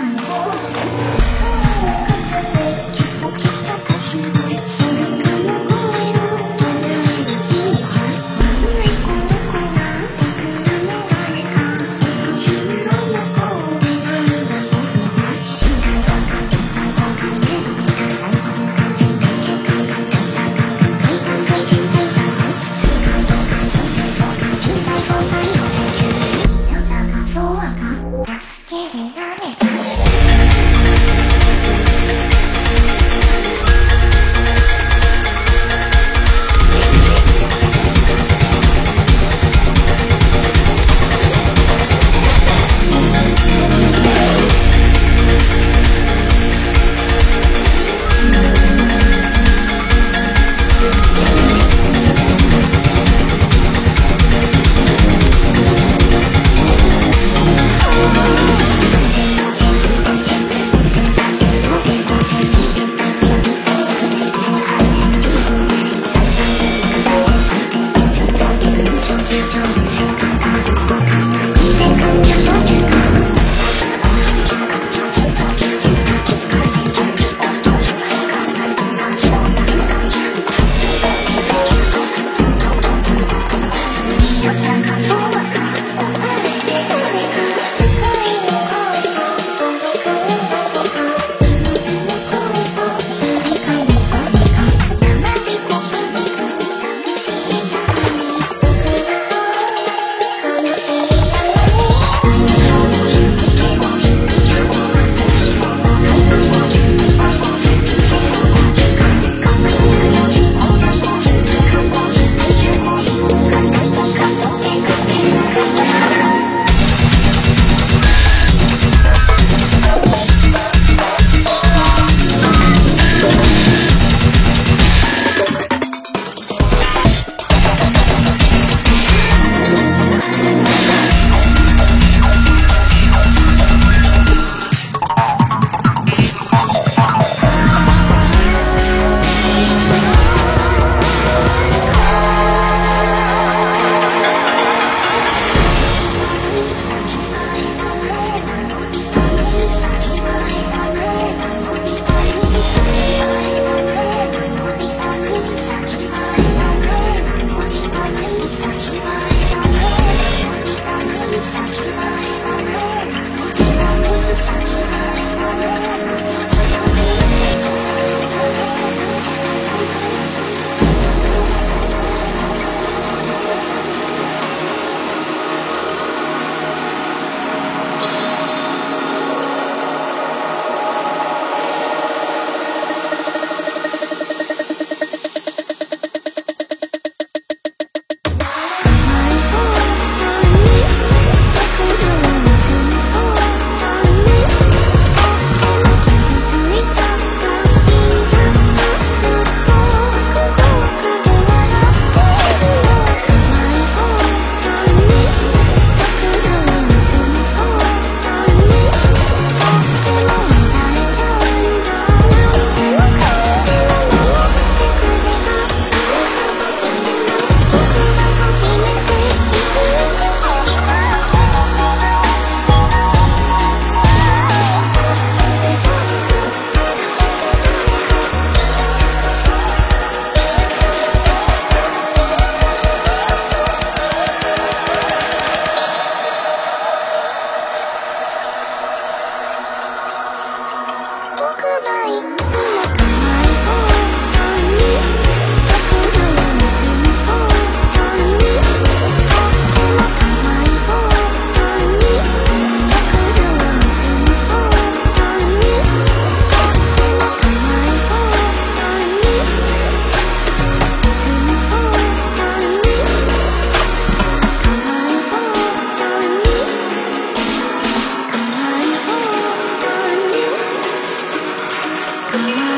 Oh. night. Come on.